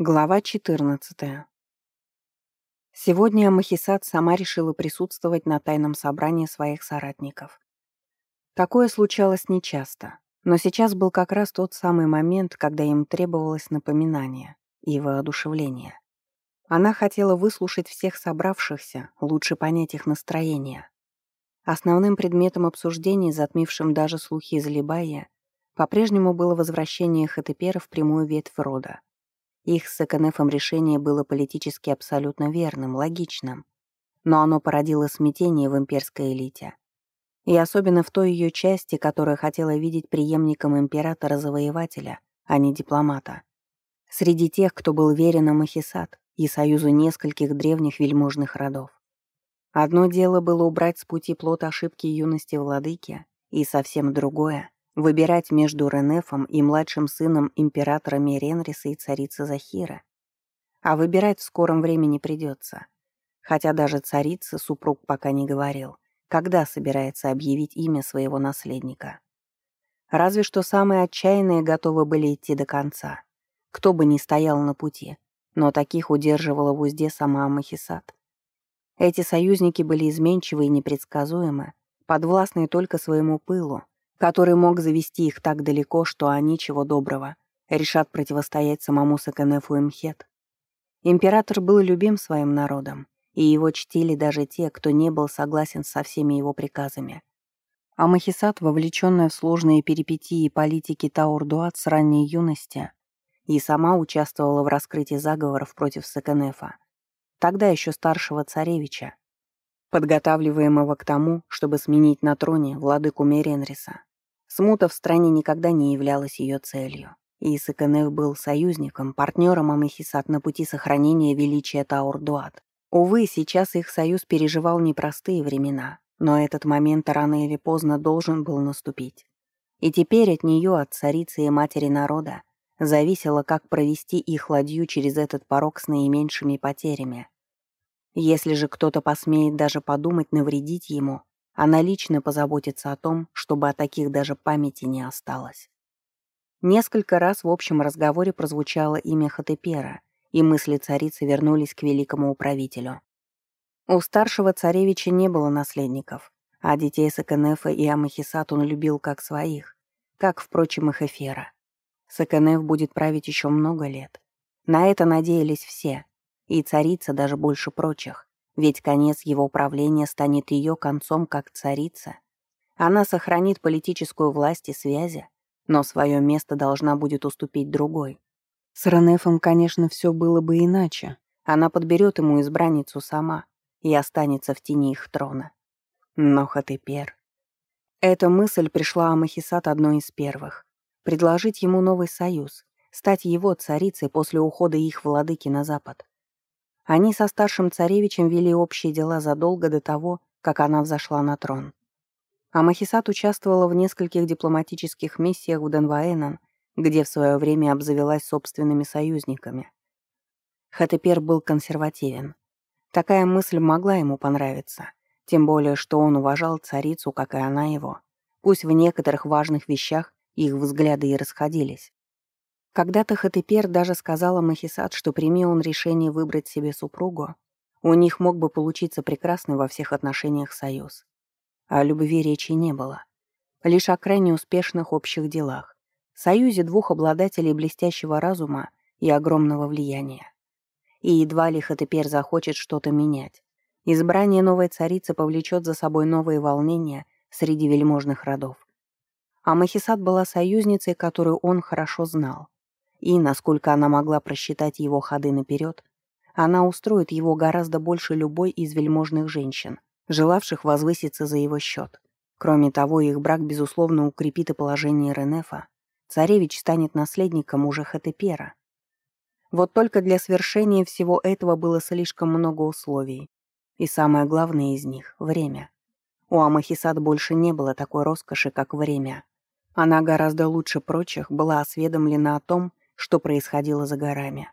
Глава 14. Сегодня Махисат сама решила присутствовать на тайном собрании своих соратников. Такое случалось нечасто, но сейчас был как раз тот самый момент, когда им требовалось напоминание и воодушевление. Она хотела выслушать всех собравшихся, лучше понять их настроение. Основным предметом обсуждений, затмившим даже слухи из Либая, по-прежнему было возвращение Хатепера в прямую ветвь рода — их с Эконефом решение было политически абсолютно верным, логичным, но оно породило смятение в имперской элите. И особенно в той ее части, которая хотела видеть преемником императора-завоевателя, а не дипломата. Среди тех, кто был верен Амахисат и союзу нескольких древних вельможных родов. Одно дело было убрать с пути плод ошибки юности владыки, и совсем другое Выбирать между Ренефом и младшим сыном императора Меренриса и царицы Захира. А выбирать в скором времени придется. Хотя даже царица супруг пока не говорил, когда собирается объявить имя своего наследника. Разве что самые отчаянные готовы были идти до конца. Кто бы ни стоял на пути, но таких удерживала в узде сама Амахисат. Эти союзники были изменчивы и непредсказуемы, подвластны только своему пылу, который мог завести их так далеко, что они, чего доброго, решат противостоять самому Саканефу Мхет. Император был любим своим народом, и его чтили даже те, кто не был согласен со всеми его приказами. А Махисат, вовлеченная в сложные перипетии политики Таурдуат с ранней юности, и сама участвовала в раскрытии заговоров против Саканефа, тогда еще старшего царевича, подготавливаемого к тому, чтобы сменить на троне владыку Меренриса. Смута в стране никогда не являлась ее целью. И Исыкенев был союзником, партнером Амахисат на пути сохранения величия Таурдуат. Увы, сейчас их союз переживал непростые времена, но этот момент рано или поздно должен был наступить. И теперь от нее, от царицы и матери народа, зависело, как провести их ладью через этот порог с наименьшими потерями. Если же кто-то посмеет даже подумать навредить ему, она лично позаботится о том, чтобы о таких даже памяти не осталось. Несколько раз в общем разговоре прозвучало имя Хатепера, и мысли царицы вернулись к великому управителю. У старшего царевича не было наследников, а детей Сакенефа и Амахисат он любил как своих, как, впрочем, и Хефера. Сакенеф будет править еще много лет. На это надеялись все, и царица даже больше прочих. Ведь конец его правления станет ее концом как царица. Она сохранит политическую власть и связи, но свое место должна будет уступить другой. С Ренефом, конечно, все было бы иначе. Она подберет ему избранницу сама и останется в тени их трона. Но Хатепер... Эта мысль пришла Амахисат одной из первых. Предложить ему новый союз, стать его царицей после ухода их владыки на запад. Они со старшим царевичем вели общие дела задолго до того, как она взошла на трон. А Махисат участвовала в нескольких дипломатических миссиях в Денваэнан, где в свое время обзавелась собственными союзниками. Хатепер был консервативен. Такая мысль могла ему понравиться, тем более, что он уважал царицу, как и она его. Пусть в некоторых важных вещах их взгляды и расходились. Когда-то Хатепер даже сказала Махисат, что прими он решение выбрать себе супругу, у них мог бы получиться прекрасный во всех отношениях союз. О любви речи не было. Лишь о крайне успешных общих делах, союзе двух обладателей блестящего разума и огромного влияния. И едва ли Хатепер захочет что-то менять. Избрание новой царицы повлечет за собой новые волнения среди вельможных родов. А Махисат была союзницей, которую он хорошо знал. И, насколько она могла просчитать его ходы наперед, она устроит его гораздо больше любой из вельможных женщин, желавших возвыситься за его счет. Кроме того, их брак, безусловно, укрепит и положение Ренефа. Царевич станет наследником уже Хатепера. Вот только для свершения всего этого было слишком много условий. И самое главное из них — время. У Амахисад больше не было такой роскоши, как время. Она гораздо лучше прочих была осведомлена о том, что происходило за горами.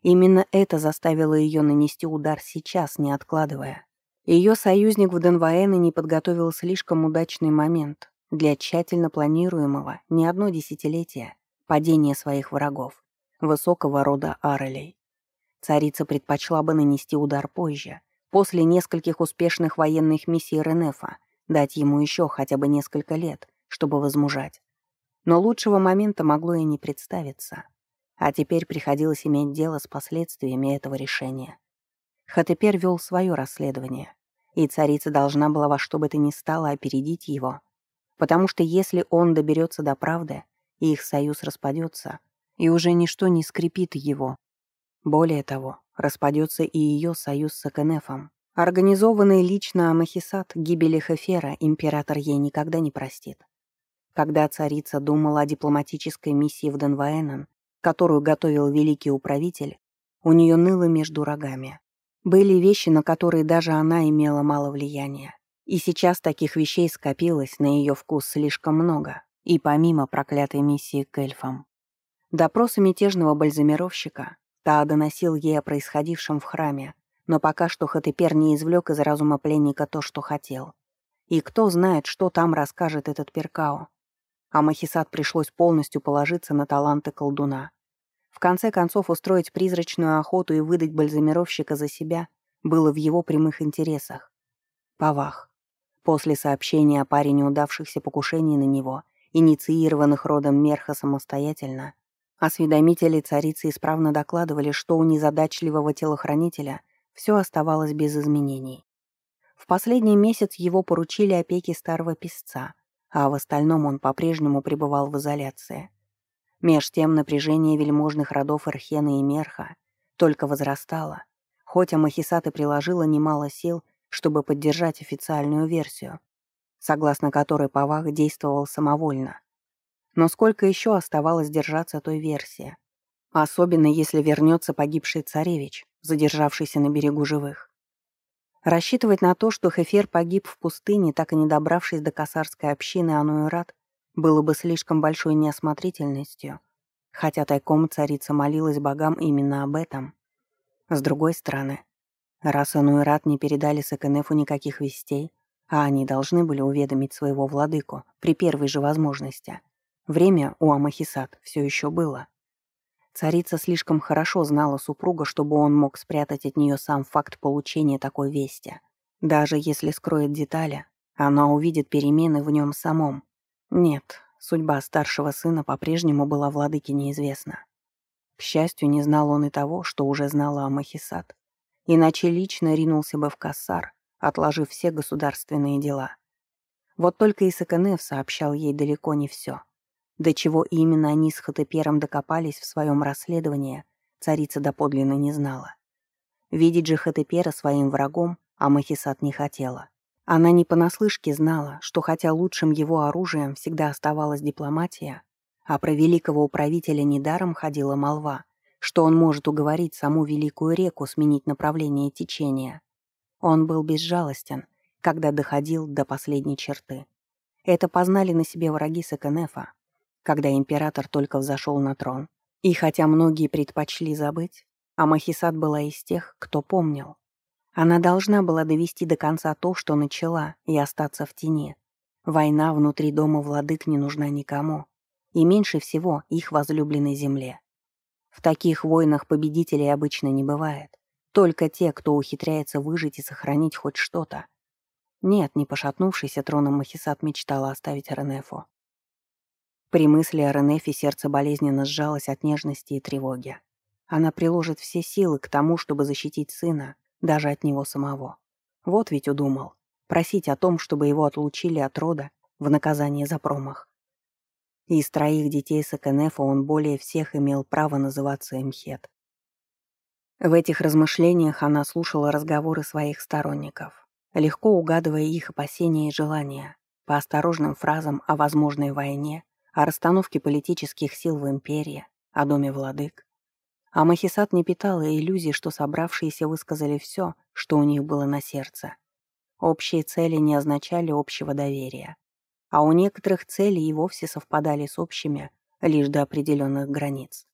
Именно это заставило ее нанести удар сейчас, не откладывая. Ее союзник в Денваэне не подготовил слишком удачный момент для тщательно планируемого не одно десятилетие падения своих врагов. высокого рода Арелей. Царица предпочла бы нанести удар позже, после нескольких успешных военных миссий Ренефа, дать ему еще хотя бы несколько лет, чтобы возмужать. Но лучшего момента могло и не представиться. А теперь приходилось иметь дело с последствиями этого решения. Хатепер вел свое расследование, и царица должна была во что бы то ни стало опередить его, потому что если он доберется до правды, их союз распадется, и уже ничто не скрепит его. Более того, распадется и ее союз с Акенефом. Организованный лично Амахисат гибели Хефера император ей никогда не простит. Когда царица думала о дипломатической миссии в Денваэнен, которую готовил великий управитель, у нее ныло между рогами. Были вещи, на которые даже она имела мало влияния. И сейчас таких вещей скопилось на ее вкус слишком много, и помимо проклятой миссии к эльфам. Допросы мятежного бальзамировщика Та доносил ей о происходившем в храме, но пока что Хатепер не извлек из разума пленника то, что хотел. И кто знает, что там расскажет этот Перкао. А Махисат пришлось полностью положиться на таланты колдуна. В конце концов, устроить призрачную охоту и выдать бальзамировщика за себя было в его прямых интересах. Павах. После сообщения о паре неудавшихся покушений на него, инициированных родом Мерха самостоятельно, Осведомители царицы исправно докладывали, что у незадачливого телохранителя все оставалось без изменений. В последний месяц его поручили опеке старого писца, а в остальном он по-прежнему пребывал в изоляции. Меж тем напряжение вельможных родов Эрхена и Мерха только возрастало, хоть Амахисата приложила немало сил, чтобы поддержать официальную версию, согласно которой Павах действовал самовольно, но сколько еще оставалось держаться той версии? Особенно если вернется погибший царевич, задержавшийся на берегу живых. Рассчитывать на то, что Хефер погиб в пустыне, так и не добравшись до косарской общины Ануэрат, было бы слишком большой неосмотрительностью, хотя тайком царица молилась богам именно об этом. С другой стороны, раз Ануэрат не передали Сакенефу никаких вестей, а они должны были уведомить своего владыку при первой же возможности — Время у Амахисат все еще было. Царица слишком хорошо знала супруга, чтобы он мог спрятать от нее сам факт получения такой вести. Даже если скроет детали, она увидит перемены в нем самом. Нет, судьба старшего сына по-прежнему была владыке неизвестна. К счастью, не знал он и того, что уже знала Амахисат. Иначе лично ринулся бы в Кассар, отложив все государственные дела. Вот только Исаканев сообщал ей далеко не все. До чего именно они с Хатепером докопались в своем расследовании, царица доподлинно не знала. Видеть же Хатепера своим врагом Амахисат не хотела. Она не понаслышке знала, что хотя лучшим его оружием всегда оставалась дипломатия, а про великого управителя недаром ходила молва, что он может уговорить саму великую реку сменить направление течения. Он был безжалостен, когда доходил до последней черты. Это познали на себе враги Сакенефа, когда император только взошел на трон. И хотя многие предпочли забыть, Амахисат была из тех, кто помнил. Она должна была довести до конца то, что начала, и остаться в тени. Война внутри дома владык не нужна никому, и меньше всего их возлюбленной земле. В таких войнах победителей обычно не бывает. Только те, кто ухитряется выжить и сохранить хоть что-то. Нет, не пошатнувшийся троном Махисат мечтала оставить Ренефу. При мысли о Ренефе сердце болезненно сжалось от нежности и тревоги. Она приложит все силы к тому, чтобы защитить сына, даже от него самого. Вот ведь удумал. Просить о том, чтобы его отлучили от рода в наказание за промах. Из троих детей Сакенефа он более всех имел право называться Эмхет. В этих размышлениях она слушала разговоры своих сторонников, легко угадывая их опасения и желания, по осторожным фразам о возможной войне, о расстановке политических сил в империи, о доме владык. А Махисат не питала иллюзий, что собравшиеся высказали все, что у них было на сердце. Общие цели не означали общего доверия, а у некоторых целей и вовсе совпадали с общими лишь до определенных границ.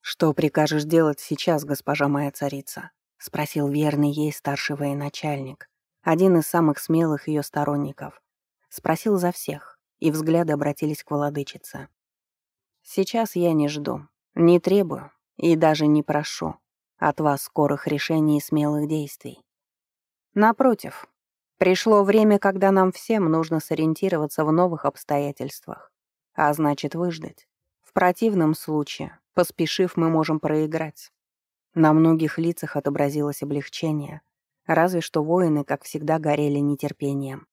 «Что прикажешь делать сейчас, госпожа моя царица?» — спросил верный ей старший военачальник, один из самых смелых ее сторонников. Спросил за всех, и взгляды обратились к владычице. «Сейчас я не жду. Не требую и даже не прошу от вас скорых решений и смелых действий. Напротив, пришло время, когда нам всем нужно сориентироваться в новых обстоятельствах, а значит выждать. В противном случае, поспешив, мы можем проиграть. На многих лицах отобразилось облегчение, разве что воины, как всегда, горели нетерпением.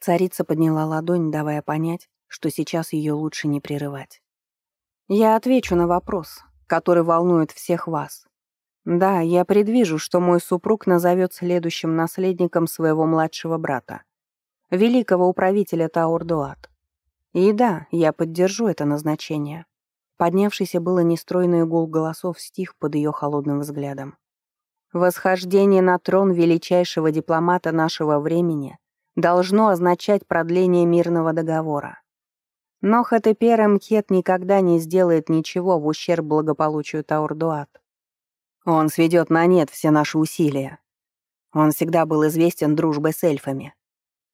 Царица подняла ладонь, давая понять, что сейчас ее лучше не прерывать. «Я отвечу на вопрос, который волнует всех вас. Да, я предвижу, что мой супруг назовет следующим наследником своего младшего брата, великого управителя Таурдуат. И да, я поддержу это назначение. Поднявшийся было нестройный гул голосов стих под ее холодным взглядом. Восхождение на трон величайшего дипломата нашего времени должно означать продление мирного договора. Но Хатепер Мкет никогда не сделает ничего в ущерб благополучию Таурдуат. Он сведет на нет все наши усилия. Он всегда был известен дружбой с эльфами.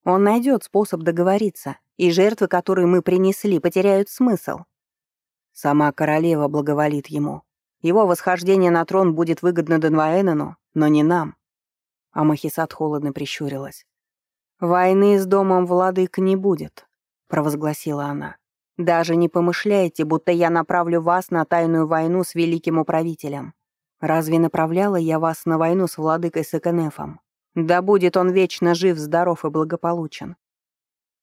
Он найдет способ договориться, и жертвы, которые мы принесли, потеряют смысл. Сама королева благоволит ему. Его восхождение на трон будет выгодно Донваэнену, но не нам. А Махисат холодно прищурилась. «Войны с домом владык не будет», — провозгласила она. «Даже не помышляйте, будто я направлю вас на тайную войну с великим управителем. Разве направляла я вас на войну с владыкой Саканефом? Да будет он вечно жив, здоров и благополучен».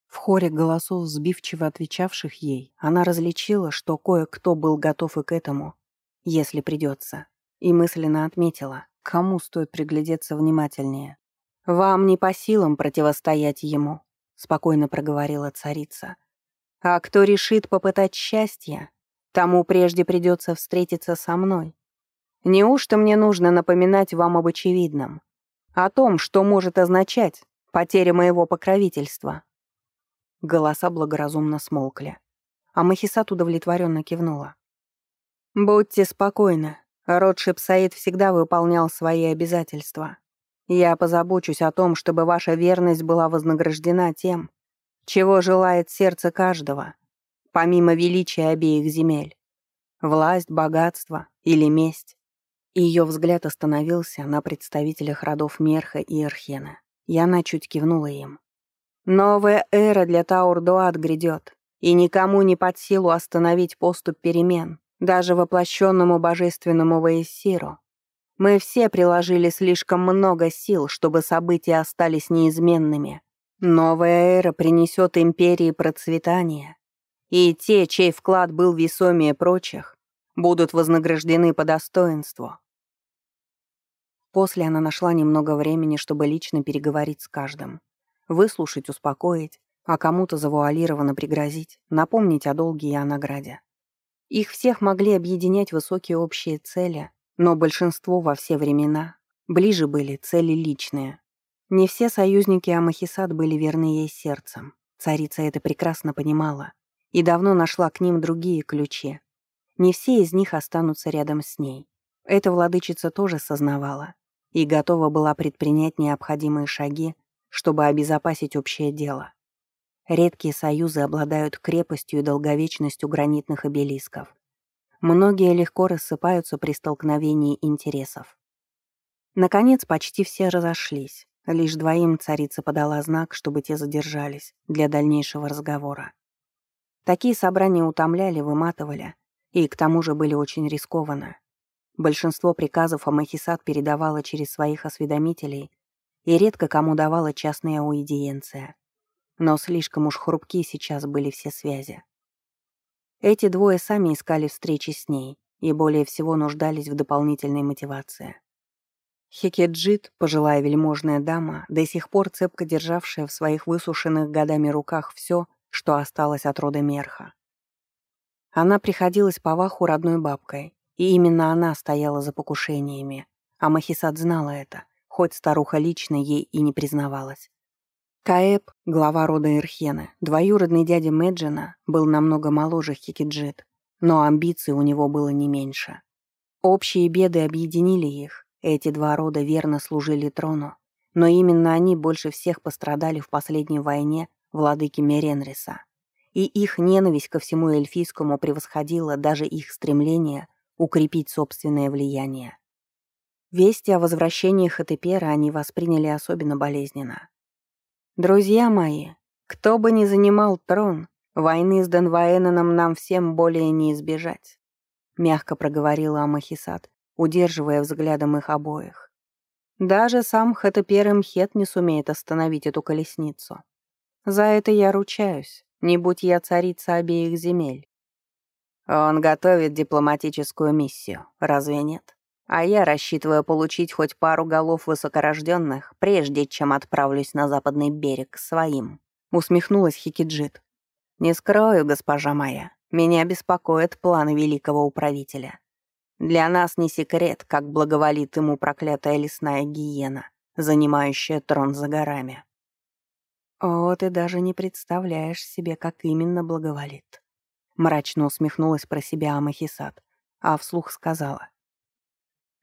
В хоре голосов, сбивчиво отвечавших ей, она различила, что кое-кто был готов и к этому, если придется, и мысленно отметила, кому стоит приглядеться внимательнее. «Вам не по силам противостоять ему», — спокойно проговорила царица. «А кто решит попытать счастье, тому прежде придется встретиться со мной. Неужто мне нужно напоминать вам об очевидном? О том, что может означать потеря моего покровительства?» Голоса благоразумно смолкли. А Махисат удовлетворенно кивнула. «Будьте спокойны. Род Шипсаид всегда выполнял свои обязательства. Я позабочусь о том, чтобы ваша верность была вознаграждена тем, чего желает сердце каждого, помимо величия обеих земель. Власть, богатство или месть. Ее взгляд остановился на представителях родов Мерха и Эрхена, и она чуть кивнула им. «Новая эра для Таурдуат грядет, и никому не под силу остановить поступ перемен, даже воплощенному божественному Ваесиру. Мы все приложили слишком много сил, чтобы события остались неизменными. Новая эра принесет империи процветание, и те, чей вклад был весомее прочих, будут вознаграждены по достоинству. После она нашла немного времени, чтобы лично переговорить с каждым. Выслушать, успокоить, а кому-то завуалированно пригрозить, напомнить о долге и о награде. Их всех могли объединять высокие общие цели, но большинство во все времена ближе были цели личные. Не все союзники Амахисад были верны ей сердцем. Царица это прекрасно понимала и давно нашла к ним другие ключи. Не все из них останутся рядом с ней. Эта владычица тоже сознавала и готова была предпринять необходимые шаги, чтобы обезопасить общее дело. Редкие союзы обладают крепостью и долговечностью гранитных обелисков. Многие легко рассыпаются при столкновении интересов. Наконец, почти все разошлись. Лишь двоим царица подала знак, чтобы те задержались для дальнейшего разговора. Такие собрания утомляли, выматывали, и к тому же были очень рискованны. Большинство приказов Амахисат передавала через своих осведомителей и редко кому давала частная аудиенция. Но слишком уж хрупкие сейчас были все связи. Эти двое сами искали встречи с ней и более всего нуждались в дополнительной мотивации. Хекеджит, пожилая вельможная дама, до сих пор цепко державшая в своих высушенных годами руках все, что осталось от рода Мерха. Она приходилась по ваху родной бабкой, и именно она стояла за покушениями, а Махисад знала это, хоть старуха лично ей и не признавалась. Каэб, глава рода Ирхена, двоюродный дядя Меджина, был намного моложе Хикиджит, но амбиций у него было не меньше. Общие беды объединили их, эти два рода верно служили трону, но именно они больше всех пострадали в последней войне владыки Меренриса. И их ненависть ко всему эльфийскому превосходила даже их стремление укрепить собственное влияние. Вести о возвращении Хатепера они восприняли особенно болезненно. «Друзья мои, кто бы ни занимал трон, войны с Денваэноном нам всем более не избежать», мягко проговорила Амахисат, удерживая взглядом их обоих. «Даже сам Хатепер Мхет не сумеет остановить эту колесницу. За это я ручаюсь, не будь я царица обеих земель». «Он готовит дипломатическую миссию, разве нет?» А я рассчитываю получить хоть пару голов высокорожденных, прежде чем отправлюсь на западный берег своим», — усмехнулась Хикиджит. «Не скрою, госпожа моя, меня беспокоят планы великого управителя. Для нас не секрет, как благоволит ему проклятая лесная гиена, занимающая трон за горами». «О, ты даже не представляешь себе, как именно благоволит», — мрачно усмехнулась про себя Амахисат, а вслух сказала.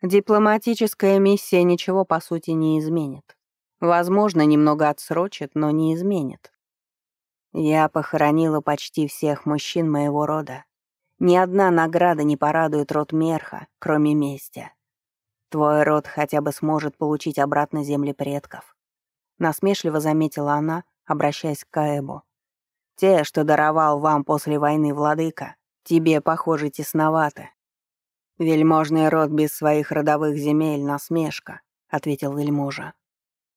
Дипломатическая миссия ничего по сути не изменит. Возможно, немного отсрочит, но не изменит. Я похоронила почти всех мужчин моего рода. Ни одна награда не порадует род Мерха, кроме мести. Твой род хотя бы сможет получить обратно земли предков. Насмешливо заметила она, обращаясь к Каэбу. Те, что даровал вам после войны владыка, тебе, похоже, тесноваты. «Вельможный род без своих родовых земель — насмешка», — ответил вельможа.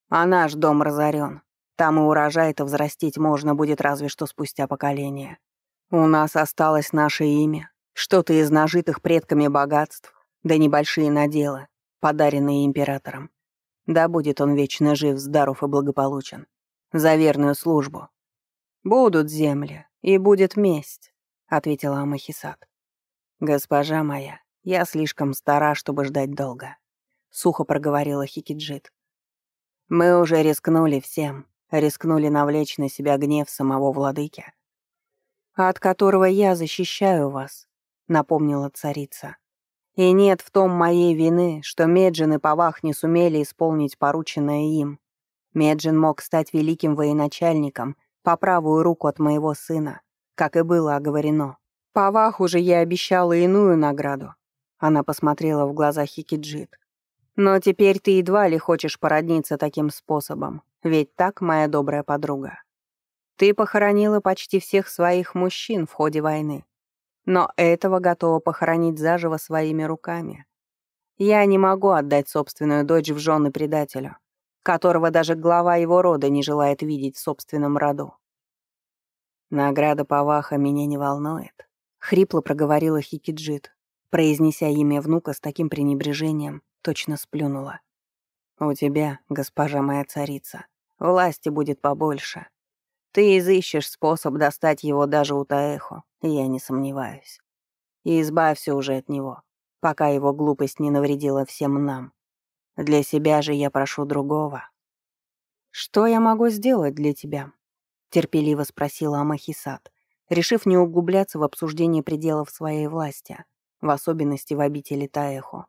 «А наш дом разорен. Там и урожай-то взрастить можно будет разве что спустя поколение. У нас осталось наше имя, что-то из нажитых предками богатств, да небольшие наделы, подаренные императором. Да будет он вечно жив, здоров и благополучен. За верную службу. Будут земли, и будет месть», — ответила Амахисат. «Госпожа моя, «Я слишком стара, чтобы ждать долго», — сухо проговорила Хикиджит. «Мы уже рискнули всем, рискнули навлечь на себя гнев самого владыки, от которого я защищаю вас», — напомнила царица. «И нет в том моей вины, что Меджин и Павах не сумели исполнить порученное им. Меджин мог стать великим военачальником по правую руку от моего сына, как и было оговорено. Павах уже я обещала иную награду, она посмотрела в глаза Хикиджит. «Но теперь ты едва ли хочешь породниться таким способом, ведь так, моя добрая подруга. Ты похоронила почти всех своих мужчин в ходе войны, но этого готова похоронить заживо своими руками. Я не могу отдать собственную дочь в жены предателю, которого даже глава его рода не желает видеть в собственном роду. Награда Паваха меня не волнует», — хрипло проговорила Хикиджит, Произнеся имя внука с таким пренебрежением, точно сплюнула. «У тебя, госпожа моя царица, власти будет побольше. Ты изыщешь способ достать его даже у Таэхо, я не сомневаюсь. И избавься уже от него, пока его глупость не навредила всем нам. Для себя же я прошу другого». «Что я могу сделать для тебя?» — терпеливо спросила Амахисат, решив не углубляться в обсуждение пределов своей власти в особенности в обители Таэхо.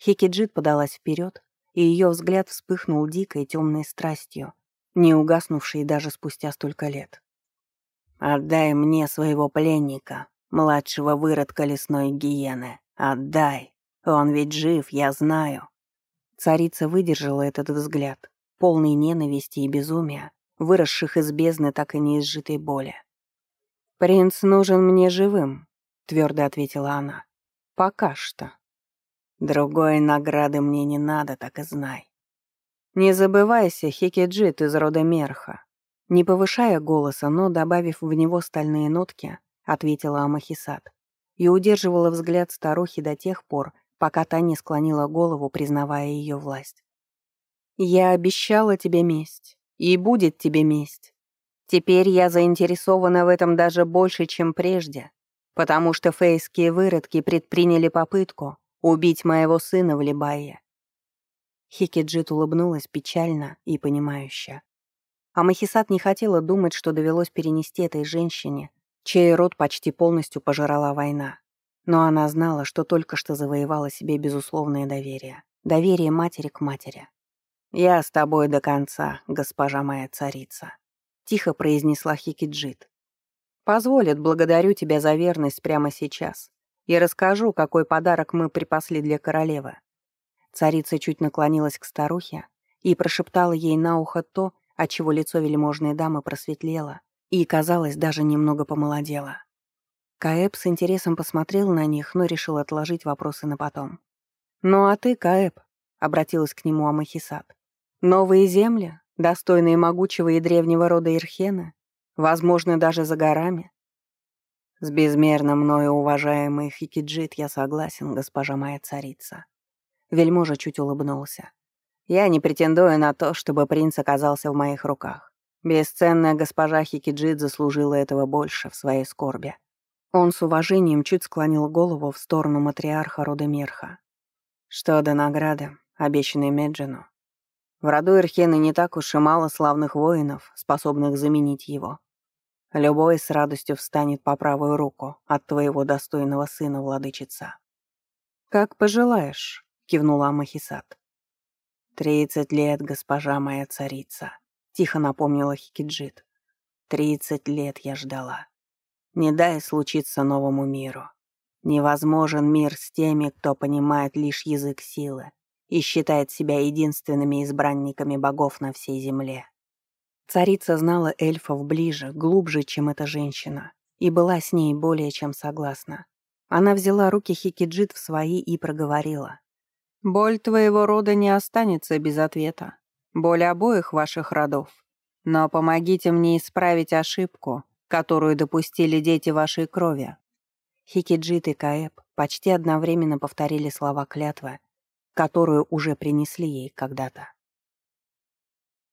Хикиджит подалась вперед, и ее взгляд вспыхнул дикой темной страстью, не угаснувшей даже спустя столько лет. «Отдай мне своего пленника, младшего выродка лесной гиены. Отдай. Он ведь жив, я знаю». Царица выдержала этот взгляд, полный ненависти и безумия, выросших из бездны так и неизжитой боли. «Принц нужен мне живым», твердо ответила она. Пока что. Другой награды мне не надо, так и знай. Не забывайся, Хикиджит из рода Мерха. Не повышая голоса, но добавив в него стальные нотки, ответила Амахисат и удерживала взгляд старухи до тех пор, пока та не склонила голову, признавая ее власть. «Я обещала тебе месть, и будет тебе месть. Теперь я заинтересована в этом даже больше, чем прежде, потому что фейские выродки предприняли попытку убить моего сына в Либае. Хикиджит улыбнулась печально и понимающе. А Махисат не хотела думать, что довелось перенести этой женщине, чей род почти полностью пожирала война. Но она знала, что только что завоевала себе безусловное доверие. Доверие матери к матери. «Я с тобой до конца, госпожа моя царица», — тихо произнесла Хикиджит. Позволит, благодарю тебя за верность прямо сейчас. и расскажу, какой подарок мы припасли для королевы». Царица чуть наклонилась к старухе и прошептала ей на ухо то, отчего лицо вельможной дамы просветлело и, казалось, даже немного помолодело. Каэб с интересом посмотрел на них, но решил отложить вопросы на потом. «Ну а ты, Каэб», — обратилась к нему Амахисат, — «новые земли, достойные могучего и древнего рода Ирхена, возможно, даже за горами?» «С безмерно мною уважаемый Хикиджит я согласен, госпожа моя царица». Вельможа чуть улыбнулся. «Я не претендую на то, чтобы принц оказался в моих руках. Бесценная госпожа Хикиджит заслужила этого больше в своей скорби». Он с уважением чуть склонил голову в сторону матриарха рода Мирха. Что до награды, обещанной Меджину. В роду Ирхены не так уж и мало славных воинов, способных заменить его. Любой с радостью встанет по правую руку от твоего достойного сына, владычица. «Как пожелаешь», — кивнула Амахисат. «Тридцать лет, госпожа моя царица», — тихо напомнила Хикиджит. «Тридцать лет я ждала. Не дай случиться новому миру. Невозможен мир с теми, кто понимает лишь язык силы и считает себя единственными избранниками богов на всей земле. Царица знала эльфов ближе, глубже, чем эта женщина, и была с ней более чем согласна. Она взяла руки Хикиджит в свои и проговорила. «Боль твоего рода не останется без ответа. Боль обоих ваших родов. Но помогите мне исправить ошибку, которую допустили дети вашей крови». Хикиджит и Каэб почти одновременно повторили слова клятвы, которую уже принесли ей когда-то.